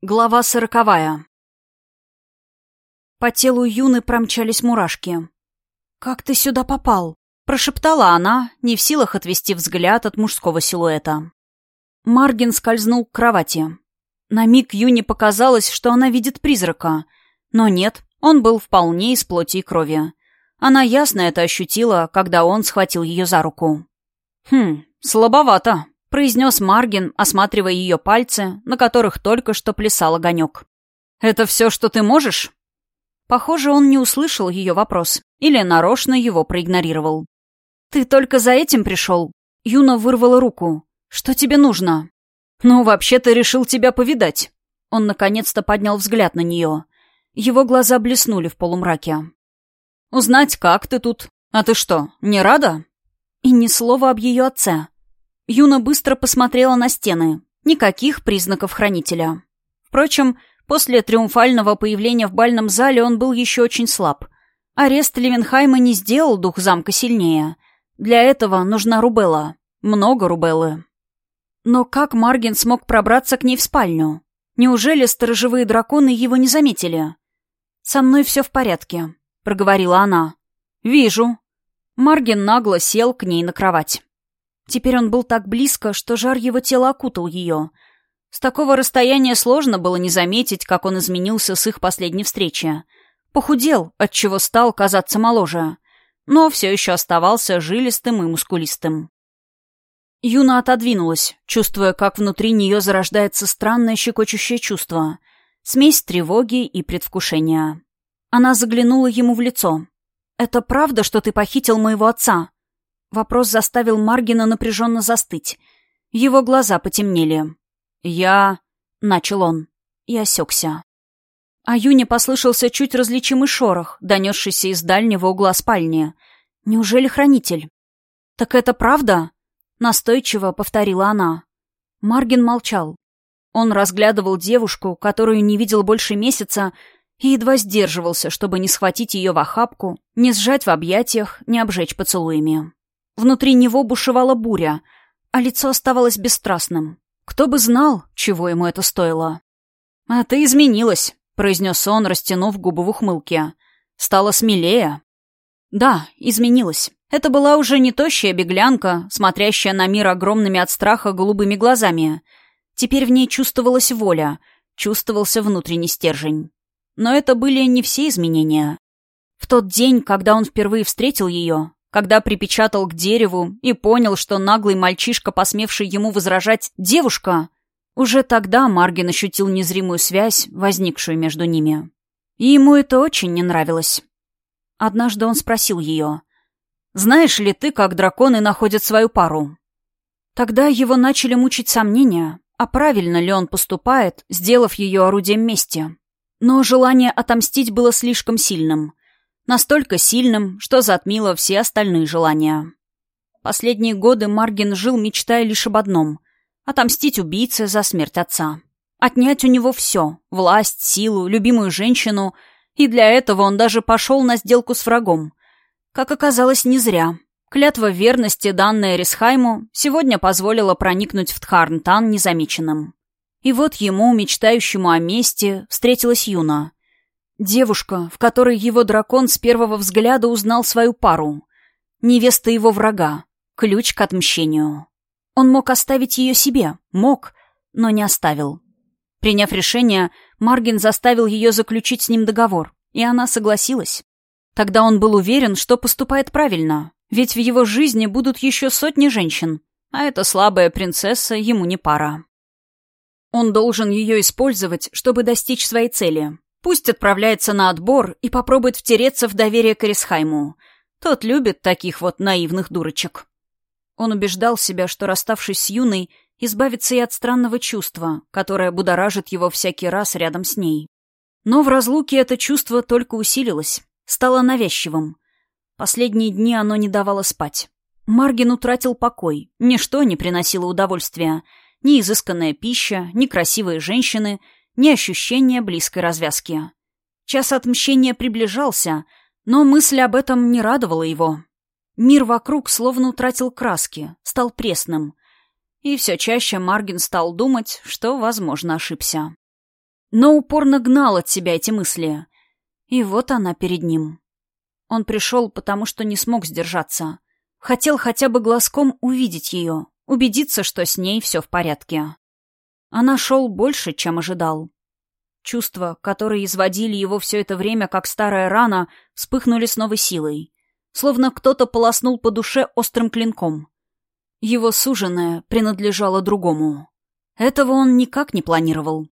Глава сороковая. По телу Юны промчались мурашки. «Как ты сюда попал?» — прошептала она, не в силах отвести взгляд от мужского силуэта. Маргин скользнул к кровати. На миг Юне показалось, что она видит призрака. Но нет, он был вполне из плоти и крови. Она ясно это ощутила, когда он схватил ее за руку. «Хм, слабовато», — произнес Маргин, осматривая ее пальцы, на которых только что плясал огонек. «Это все, что ты можешь?» Похоже, он не услышал ее вопрос или нарочно его проигнорировал. «Ты только за этим пришел?» Юна вырвала руку. «Что тебе нужно?» «Ну, вообще-то решил тебя повидать». Он наконец-то поднял взгляд на нее. Его глаза блеснули в полумраке. «Узнать, как ты тут? А ты что, не рада?» И ни слова об ее отце. Юна быстро посмотрела на стены. Никаких признаков хранителя. Впрочем, после триумфального появления в бальном зале он был еще очень слаб. Арест Левенхайма не сделал дух замка сильнее. Для этого нужна рубелла. Много рубеллы. Но как Маргин смог пробраться к ней в спальню? Неужели сторожевые драконы его не заметили? «Со мной все в порядке», — проговорила она. «Вижу». Маргин нагло сел к ней на кровать. Теперь он был так близко, что жар его тела окутал ее. С такого расстояния сложно было не заметить, как он изменился с их последней встречи. Похудел, отчего стал казаться моложе, но все еще оставался жилистым и мускулистым. Юна отодвинулась, чувствуя, как внутри нее зарождается странное щекочущее чувство. Смесь тревоги и предвкушения. Она заглянула ему в лицо. «Это правда, что ты похитил моего отца?» Вопрос заставил Маргина напряженно застыть. Его глаза потемнели. «Я...» — начал он. И осекся. А Юне послышался чуть различимый шорох, донесшийся из дальнего угла спальни. «Неужели хранитель?» «Так это правда?» — настойчиво повторила она. Маргин молчал. Он разглядывал девушку, которую не видел больше месяца, и едва сдерживался, чтобы не схватить ее в охапку, не сжать в объятиях, не обжечь поцелуями. Внутри него бушевала буря, а лицо оставалось бесстрастным. Кто бы знал, чего ему это стоило. «А ты изменилась», — произнес он, растянув губы в ухмылке. «Стала смелее». «Да, изменилась. Это была уже не тощая беглянка, смотрящая на мир огромными от страха голубыми глазами. Теперь в ней чувствовалась воля, чувствовался внутренний стержень. Но это были не все изменения. В тот день, когда он впервые встретил ее, когда припечатал к дереву и понял, что наглый мальчишка, посмевший ему возражать «девушка», уже тогда Маргин ощутил незримую связь, возникшую между ними. И ему это очень не нравилось. Однажды он спросил ее, «Знаешь ли ты, как драконы находят свою пару?» Тогда его начали мучить сомнения, а правильно ли он поступает, сделав ее орудием мести. Но желание отомстить было слишком сильным. Настолько сильным, что затмило все остальные желания. Последние годы Маргин жил, мечтая лишь об одном — отомстить убийце за смерть отца. Отнять у него все — власть, силу, любимую женщину — и для этого он даже пошел на сделку с врагом. Как оказалось, не зря. Клятва верности, данная Рисхайму, сегодня позволила проникнуть в Тхарнтан незамеченным. И вот ему, мечтающему о мести, встретилась Юна — Девушка, в которой его дракон с первого взгляда узнал свою пару. Невеста его врага. Ключ к отмщению. Он мог оставить ее себе. Мог, но не оставил. Приняв решение, Маргин заставил ее заключить с ним договор, и она согласилась. Тогда он был уверен, что поступает правильно, ведь в его жизни будут еще сотни женщин, а эта слабая принцесса ему не пара. Он должен ее использовать, чтобы достичь своей цели, Пусть отправляется на отбор и попробует втереться в доверие к Эрисхайму. Тот любит таких вот наивных дурочек. Он убеждал себя, что, расставшись с юной, избавится и от странного чувства, которое будоражит его всякий раз рядом с ней. Но в разлуке это чувство только усилилось, стало навязчивым. Последние дни оно не давало спать. Маргин утратил покой, ничто не приносило удовольствия. Ни изысканная пища, ни красивые женщины — ни ощущения близкой развязки. Час отмщения приближался, но мысль об этом не радовала его. Мир вокруг словно утратил краски, стал пресным. И все чаще Маргин стал думать, что, возможно, ошибся. но упорно гнал от себя эти мысли. И вот она перед ним. Он пришел, потому что не смог сдержаться. Хотел хотя бы глазком увидеть ее, убедиться, что с ней все в порядке. Она шел больше, чем ожидал. Чувства, которые изводили его все это время, как старая рана, вспыхнули с новой силой. Словно кто-то полоснул по душе острым клинком. Его суженое принадлежало другому. Этого он никак не планировал.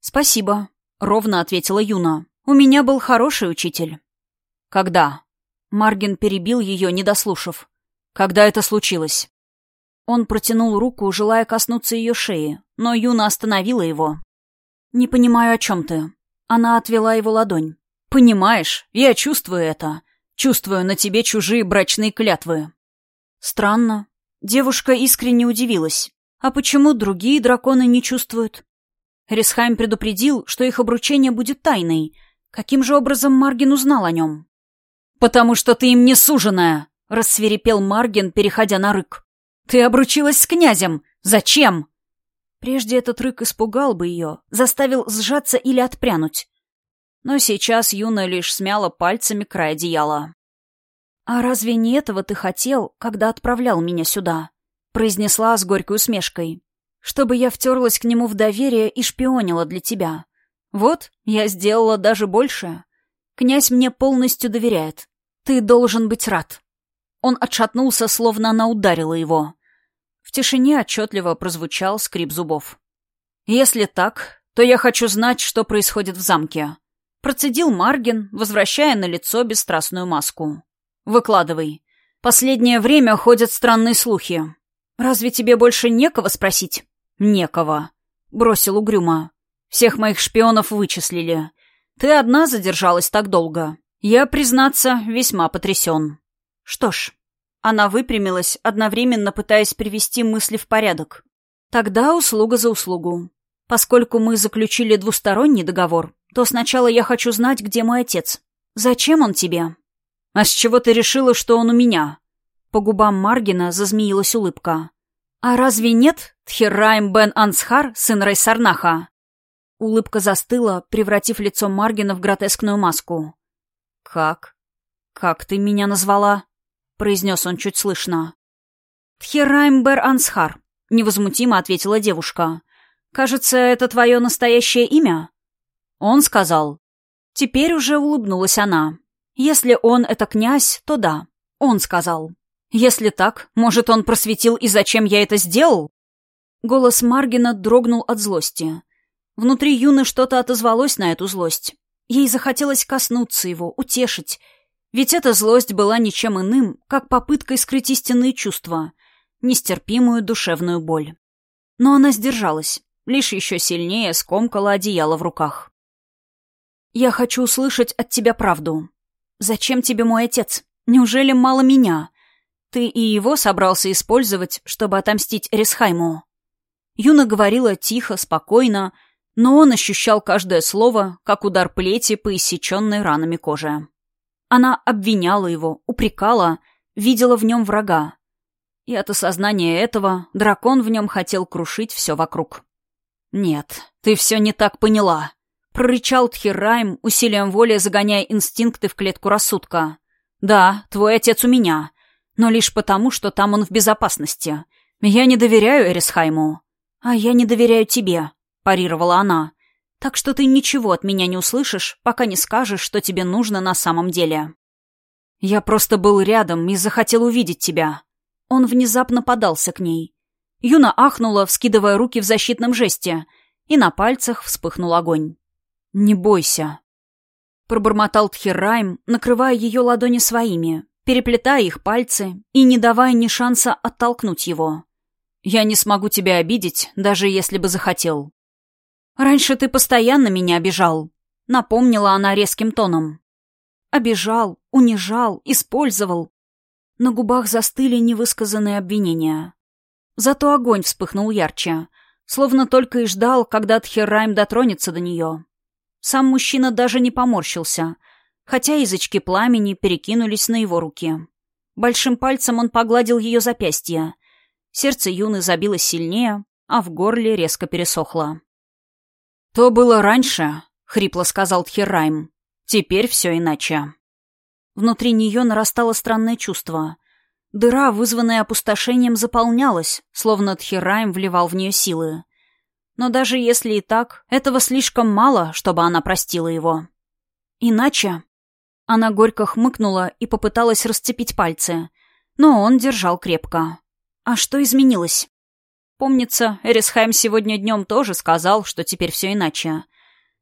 «Спасибо», — ровно ответила Юна. «У меня был хороший учитель». «Когда?» Маргин перебил ее, не дослушав. «Когда это случилось?» Он протянул руку, желая коснуться ее шеи, но Юна остановила его. «Не понимаю, о чем ты». Она отвела его ладонь. «Понимаешь, я чувствую это. Чувствую на тебе чужие брачные клятвы». Странно. Девушка искренне удивилась. А почему другие драконы не чувствуют? Рисхайм предупредил, что их обручение будет тайной. Каким же образом Маргин узнал о нем? «Потому что ты им не суженая!» — рассверепел Маргин, переходя на рык. «Ты обручилась с князем! Зачем?» Прежде этот рык испугал бы ее, заставил сжаться или отпрянуть. Но сейчас Юна лишь смяла пальцами край одеяла. «А разве не этого ты хотел, когда отправлял меня сюда?» — произнесла с горькой усмешкой. «Чтобы я втерлась к нему в доверие и шпионила для тебя. Вот, я сделала даже больше. Князь мне полностью доверяет. Ты должен быть рад». Он отшатнулся, словно она ударила его. В тишине отчетливо прозвучал скрип зубов. «Если так, то я хочу знать, что происходит в замке», — процедил Маргин, возвращая на лицо бесстрастную маску. «Выкладывай. Последнее время ходят странные слухи. Разве тебе больше некого спросить?» «Некого», — бросил угрюмо. «Всех моих шпионов вычислили. Ты одна задержалась так долго. Я, признаться, весьма потрясен. Что ж, она выпрямилась, одновременно пытаясь привести мысли в порядок. Тогда услуга за услугу. Поскольку мы заключили двусторонний договор, то сначала я хочу знать, где мой отец. Зачем он тебе? А с чего ты решила, что он у меня? По губам Маргина зазмеилась улыбка. А разве нет Тхерраим бен Ансхар, сын Райсарнаха? Улыбка застыла, превратив лицо Маргина в гротескную маску. «Как? Как ты меня назвала?» — произнес он чуть слышно. «Тхерайм Бер Ансхар», — невозмутимо ответила девушка. «Кажется, это твое настоящее имя?» Он сказал. Теперь уже улыбнулась она. «Если он — это князь, то да». Он сказал. «Если так, может, он просветил и зачем я это сделал?» Голос Маргина дрогнул от злости. Внутри Юны что-то отозвалось на эту злость. Ей захотелось коснуться его, утешить. Ведь эта злость была ничем иным, как попыткой скрыть истинные чувства, нестерпимую душевную боль. Но она сдержалась, лишь еще сильнее скомкала одеяло в руках. «Я хочу услышать от тебя правду. Зачем тебе мой отец? Неужели мало меня? Ты и его собрался использовать, чтобы отомстить Ресхайму?» Юна говорила тихо, спокойно, но он ощущал каждое слово, как удар плети по иссеченной ранами коже. Она обвиняла его, упрекала, видела в нем врага. И от осознания этого дракон в нем хотел крушить все вокруг. «Нет, ты все не так поняла», — прорычал Тхирайм, усилием воли загоняя инстинкты в клетку рассудка. «Да, твой отец у меня, но лишь потому, что там он в безопасности. Я не доверяю Эрисхайму». «А я не доверяю тебе», парировала она. «Так что ты ничего от меня не услышишь, пока не скажешь, что тебе нужно на самом деле». «Я просто был рядом и захотел увидеть тебя». Он внезапно подался к ней. Юна ахнула, вскидывая руки в защитном жесте, и на пальцах вспыхнул огонь. «Не бойся», — пробормотал Тхирайм, накрывая ее ладони своими, переплетая их пальцы и не давая ни шанса оттолкнуть его. «Я не смогу тебя обидеть, даже если бы захотел. «Раньше ты постоянно меня обижал», — напомнила она резким тоном. «Обижал, унижал, использовал». На губах застыли невысказанные обвинения. Зато огонь вспыхнул ярче, словно только и ждал, когда Тхерайм дотронется до нее. Сам мужчина даже не поморщился, хотя язычки пламени перекинулись на его руки. Большим пальцем он погладил ее запястье. Сердце юны забилось сильнее, а в горле резко пересохло. «То было раньше», — хрипло сказал Тхерайм. «Теперь все иначе». Внутри нее нарастало странное чувство. Дыра, вызванная опустошением, заполнялась, словно Тхерайм вливал в нее силы. Но даже если и так, этого слишком мало, чтобы она простила его. Иначе... Она горько хмыкнула и попыталась расцепить пальцы, но он держал крепко. А что изменилось? Помнится, Эрисхайм сегодня днем тоже сказал, что теперь все иначе.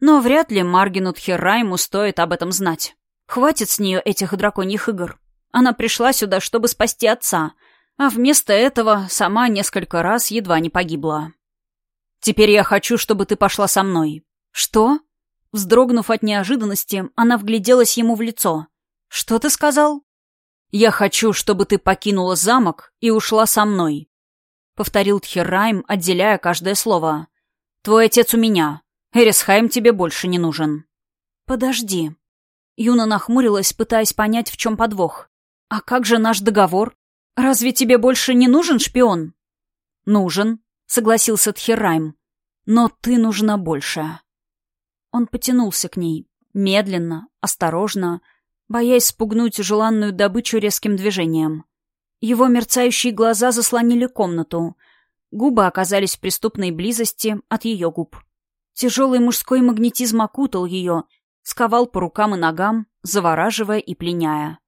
Но вряд ли Маргину Тхерайму стоит об этом знать. Хватит с нее этих драконьих игр. Она пришла сюда, чтобы спасти отца, а вместо этого сама несколько раз едва не погибла. «Теперь я хочу, чтобы ты пошла со мной». «Что?» Вздрогнув от неожиданности, она вгляделась ему в лицо. «Что ты сказал?» «Я хочу, чтобы ты покинула замок и ушла со мной», — повторил Тхеррайм, отделяя каждое слово. «Твой отец у меня. Эрисхайм тебе больше не нужен». «Подожди». Юна нахмурилась, пытаясь понять, в чем подвох. «А как же наш договор? Разве тебе больше не нужен шпион?» «Нужен», согласился Тхерайм. «Но ты нужна больше». Он потянулся к ней, медленно, осторожно, боясь спугнуть желанную добычу резким движением. Его мерцающие глаза заслонили комнату. Губы оказались в преступной близости от ее губ. Тяжелый мужской магнетизм окутал ее, сковал по рукам и ногам, завораживая и пленяя.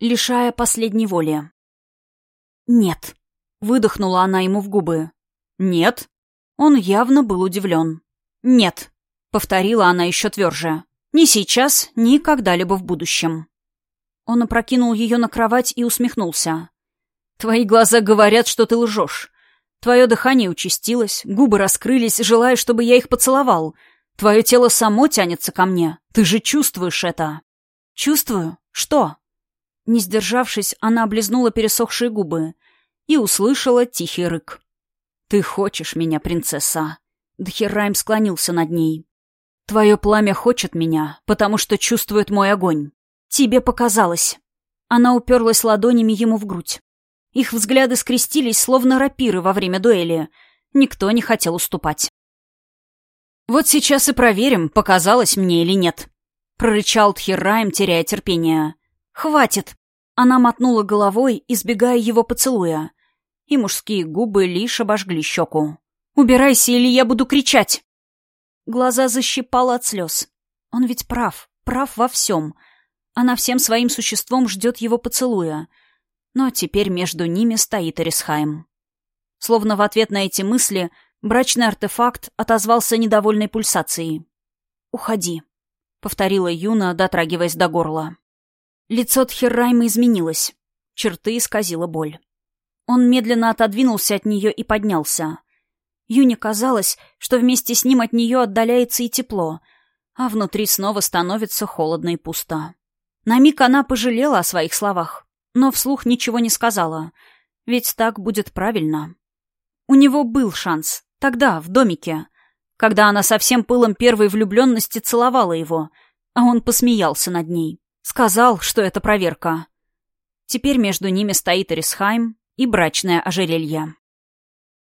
Лишая последней воли. «Нет», — выдохнула она ему в губы. «Нет». Он явно был удивлен. «Нет», — повторила она еще тверже. «Ни сейчас, ни когда-либо в будущем». Он опрокинул ее на кровать и усмехнулся. «Твои глаза говорят, что ты лжешь. Твое дыхание участилось, губы раскрылись, желая, чтобы я их поцеловал. Твое тело само тянется ко мне. Ты же чувствуешь это». «Чувствую? Что?» Не сдержавшись, она облизнула пересохшие губы и услышала тихий рык. «Ты хочешь меня, принцесса?» Дхеррайм склонился над ней. «Твое пламя хочет меня, потому что чувствует мой огонь. Тебе показалось». Она уперлась ладонями ему в грудь. Их взгляды скрестились, словно рапиры во время дуэли. Никто не хотел уступать. «Вот сейчас и проверим, показалось мне или нет», — прорычал Тхеррайм, теряя терпение. «Хватит!» Она мотнула головой, избегая его поцелуя и мужские губы лишь обожгли щеку. «Убирайся, или я буду кричать!» Глаза защипала от слез. Он ведь прав, прав во всем. Она всем своим существом ждет его поцелуя. Но теперь между ними стоит Эрисхайм. Словно в ответ на эти мысли брачный артефакт отозвался недовольной пульсацией. «Уходи», — повторила Юна, дотрагиваясь до горла. Лицо Тхеррайма изменилось. Черты исказила боль. Он медленно отодвинулся от нее и поднялся. Юне казалось, что вместе с ним от нее отдаляется и тепло, а внутри снова становится холодно и пусто. На миг она пожалела о своих словах, но вслух ничего не сказала, ведь так будет правильно. У него был шанс, тогда, в домике, когда она со всем пылом первой влюбленности целовала его, а он посмеялся над ней. Сказал, что это проверка. Теперь между ними стоит Эрисхайм, и брачное ожерелье.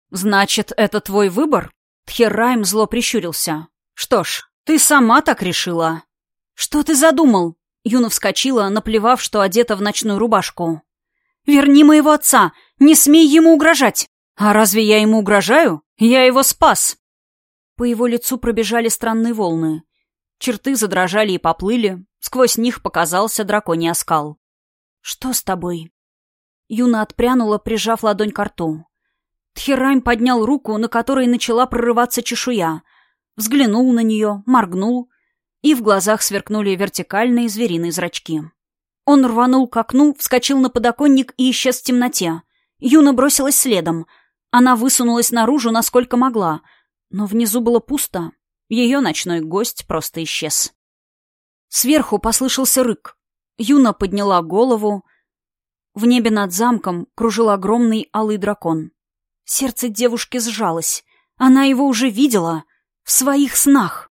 «Значит, это твой выбор?» Тхеррайм зло прищурился. «Что ж, ты сама так решила». «Что ты задумал?» Юна вскочила, наплевав, что одета в ночную рубашку. «Верни моего отца! Не смей ему угрожать!» «А разве я ему угрожаю? Я его спас!» По его лицу пробежали странные волны. Черты задрожали и поплыли. Сквозь них показался драконий оскал. «Что с тобой?» Юна отпрянула, прижав ладонь к рту. Тхерайм поднял руку, на которой начала прорываться чешуя. Взглянул на нее, моргнул, и в глазах сверкнули вертикальные звериные зрачки. Он рванул к окну, вскочил на подоконник и исчез в темноте. Юна бросилась следом. Она высунулась наружу, насколько могла, но внизу было пусто. Ее ночной гость просто исчез. Сверху послышался рык. Юна подняла голову, в небе над замком кружил огромный алый дракон. Сердце девушки сжалось. Она его уже видела в своих снах.